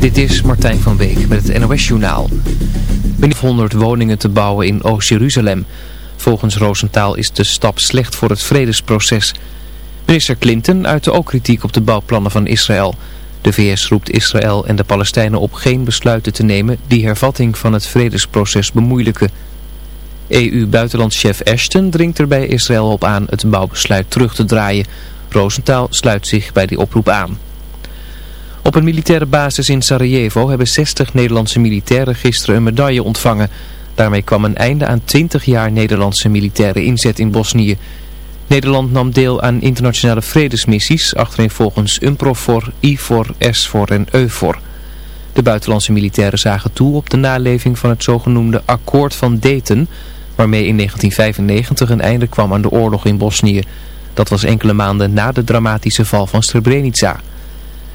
Dit is Martijn van Beek met het NOS-journaal. Binnen 100 woningen te bouwen in Oost-Jeruzalem. Volgens Roosentaal is de stap slecht voor het vredesproces. Minister Clinton uitte ook kritiek op de bouwplannen van Israël. De VS roept Israël en de Palestijnen op geen besluiten te nemen die hervatting van het vredesproces bemoeilijken. EU-buitenlandschef Ashton dringt er bij Israël op aan het bouwbesluit terug te draaien. Roosentaal sluit zich bij die oproep aan. Op een militaire basis in Sarajevo hebben 60 Nederlandse militairen gisteren een medaille ontvangen. Daarmee kwam een einde aan 20 jaar Nederlandse militaire inzet in Bosnië. Nederland nam deel aan internationale vredesmissies, volgens UNPROFOR, IFOR, SFOR en EUFOR. De buitenlandse militairen zagen toe op de naleving van het zogenoemde Akkoord van Dayton, waarmee in 1995 een einde kwam aan de oorlog in Bosnië. Dat was enkele maanden na de dramatische val van Srebrenica.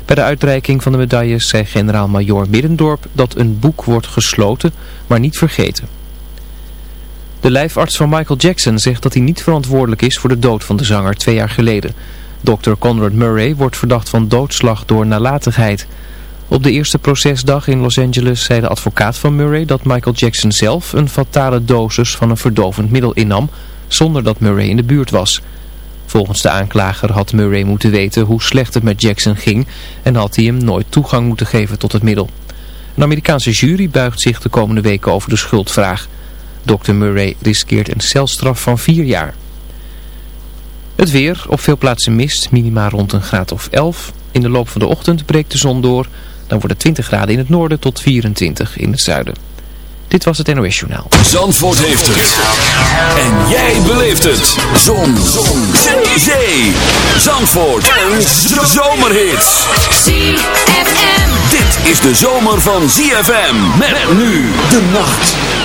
Bij de uitreiking van de medailles zei generaal-majoor Middendorp dat een boek wordt gesloten, maar niet vergeten. De lijfarts van Michael Jackson zegt dat hij niet verantwoordelijk is voor de dood van de zanger twee jaar geleden. Dr. Conrad Murray wordt verdacht van doodslag door nalatigheid. Op de eerste procesdag in Los Angeles zei de advocaat van Murray dat Michael Jackson zelf een fatale dosis van een verdovend middel innam, zonder dat Murray in de buurt was. Volgens de aanklager had Murray moeten weten hoe slecht het met Jackson ging en had hij hem nooit toegang moeten geven tot het middel. Een Amerikaanse jury buigt zich de komende weken over de schuldvraag. Dr. Murray riskeert een celstraf van vier jaar. Het weer, op veel plaatsen mist, minima rond een graad of 11. In de loop van de ochtend breekt de zon door. Dan wordt het 20 graden in het noorden tot 24 in het zuiden. Dit was het NOS Journaal. Zandvoort heeft het. En jij beleeft het. Zon. Zon. Zee. Zee. Zandvoort. Een zomerhit. ZFM. Dit is de zomer van ZFM. Met nu de nacht.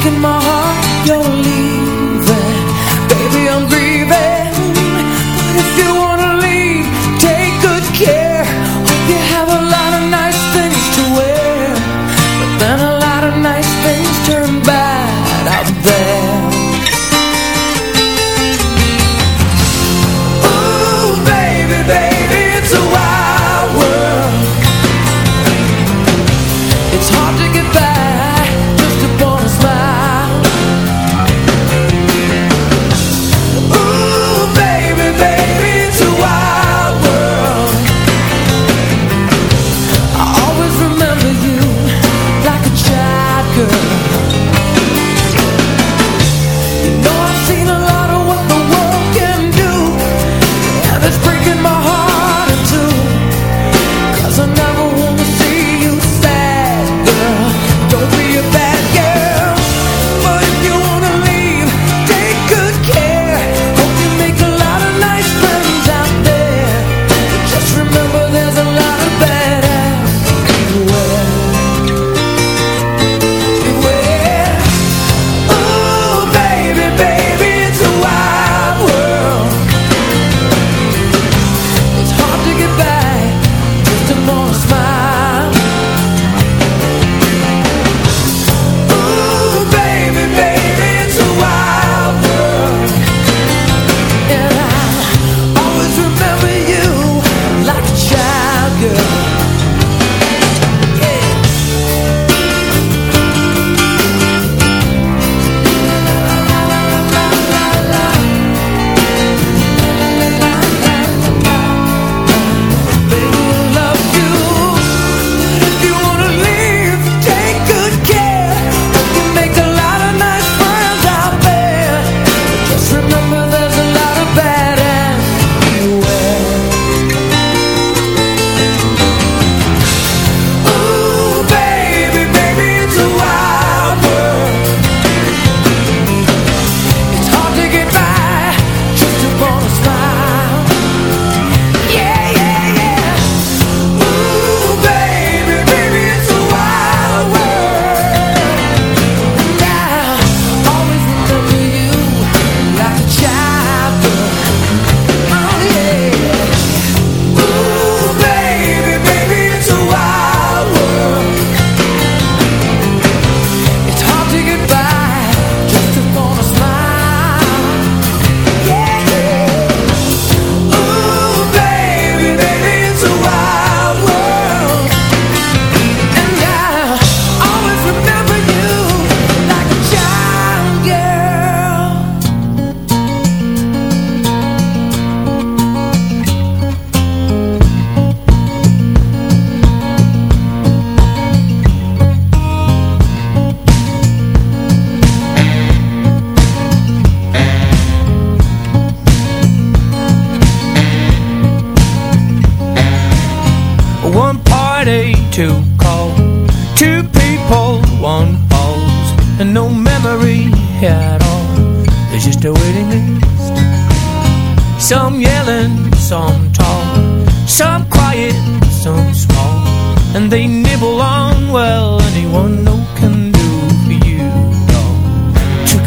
breaking my heart, you're leaving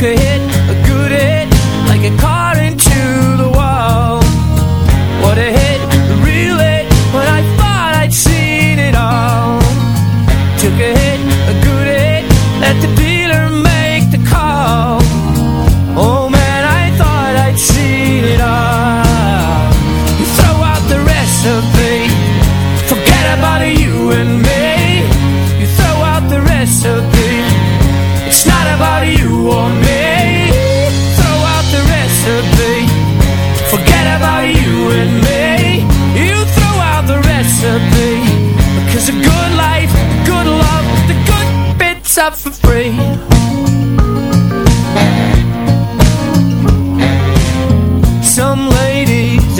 could hit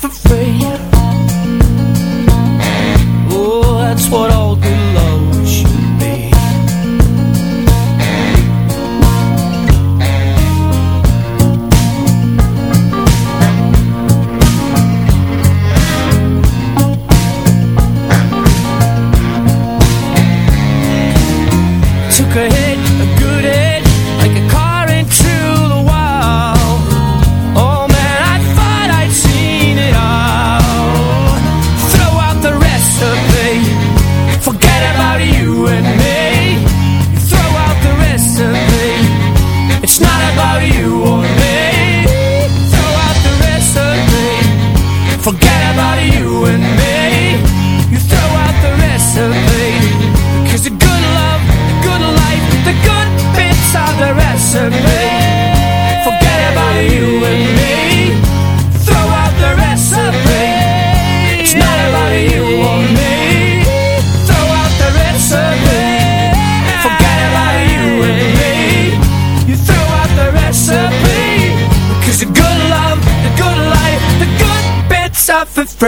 for free.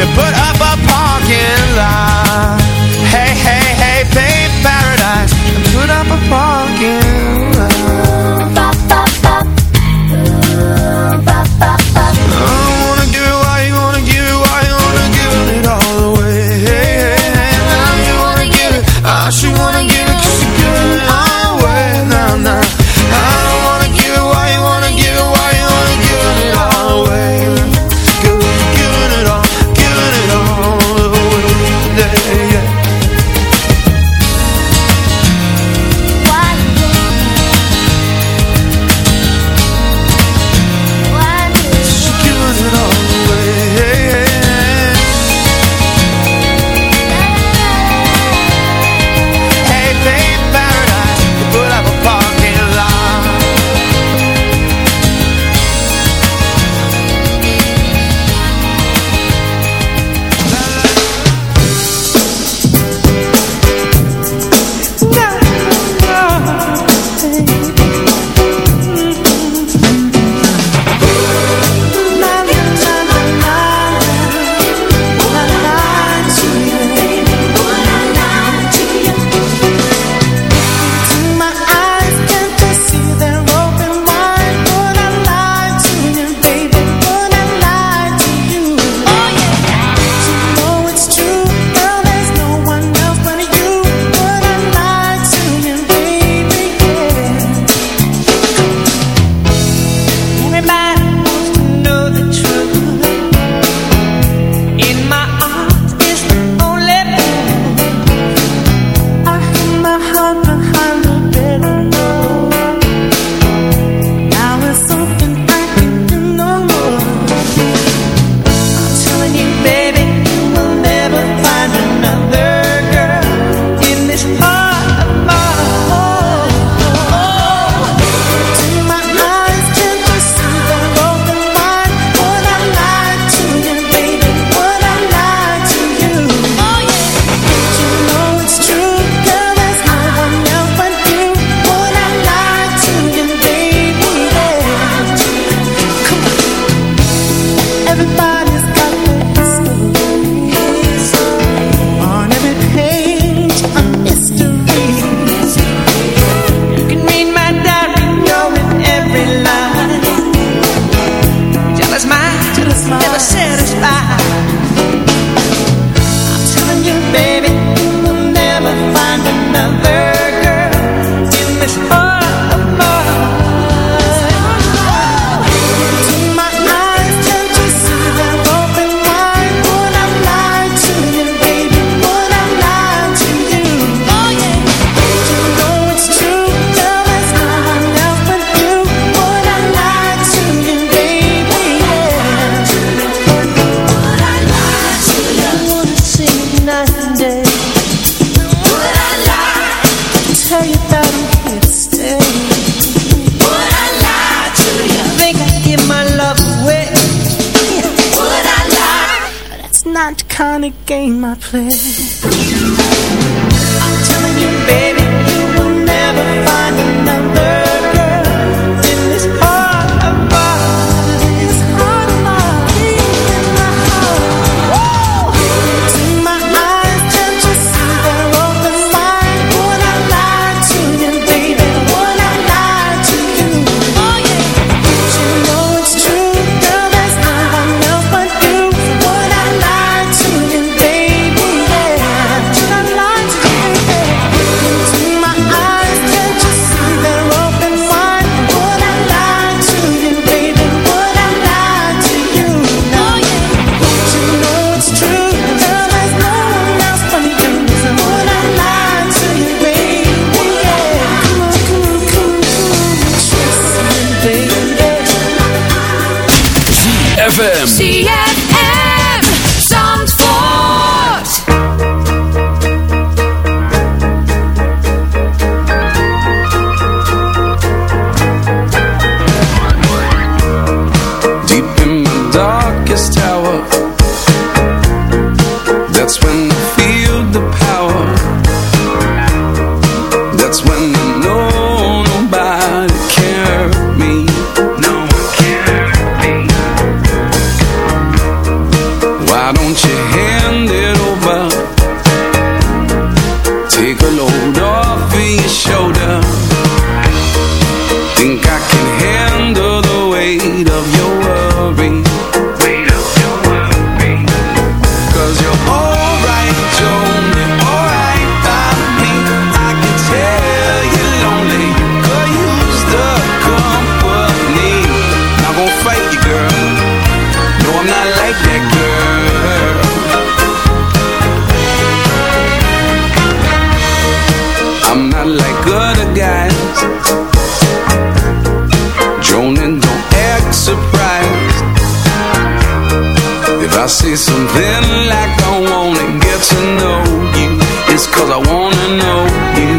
to put up I'm not like other guys. Droning, don't act surprised If I see something like I wanna get to know you It's cause I wanna know you.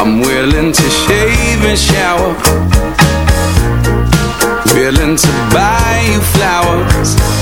I'm willing to shave and shower. Willing to buy you flowers.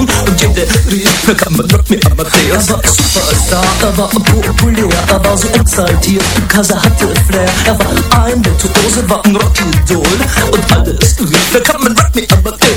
Und Give the real Come drop me on my tail Er war Superstar, er war populär Er war so exaltiert, Kasa hatte Flair Er war ein Virtuose, war ein Rockidol Und alles rief Come and drop me on my tail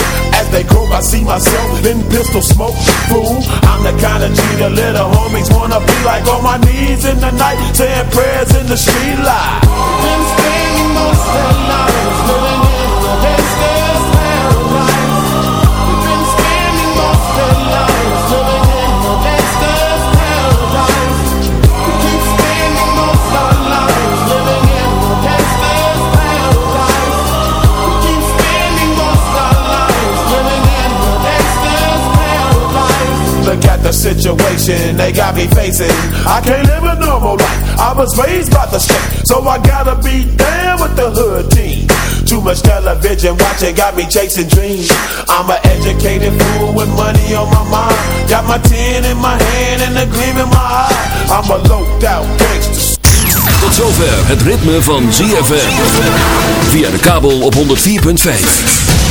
They croak, I see myself in pistol smoke. Fool, I'm the kind of G the little homies wanna be like on my knees in the night, saying prayers in the street light. Been spending most of night living situation they got me facing. I can't live a normal life. I was raised by the street, so I gotta be down with the hood team. Too much television watching got me chasing dreams. I'm an educated fool with money on my mind. Got my tin in my hand and a gleam in my eye. I'm a loped out gangster. Tot zover het ritme van ZFM. Via de kabel op 104.5.